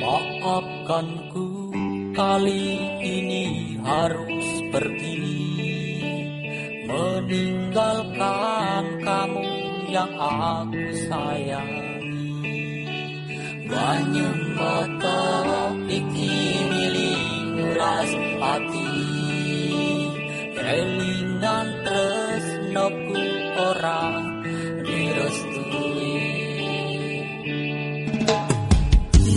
Maafkanku kali ini harus pergi. Meninggalkan kamu yang aku sayangi. Banyak mata iki nguras hati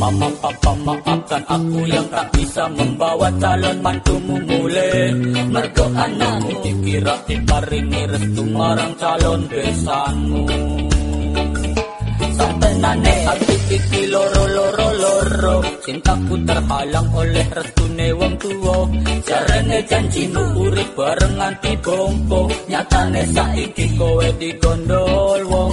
Mama papa maafkan aku yang tak bisa membawa calon mantumu mulai Mergo anakmu dikira diparingi restu marang calon besanmu Sampai nane hati iki loro loro. Loro Cintaku terhalang oleh restu wong tuwa. Jarene janjimu urip bareng nganti bompo Nyatane saiki kowe digondol wong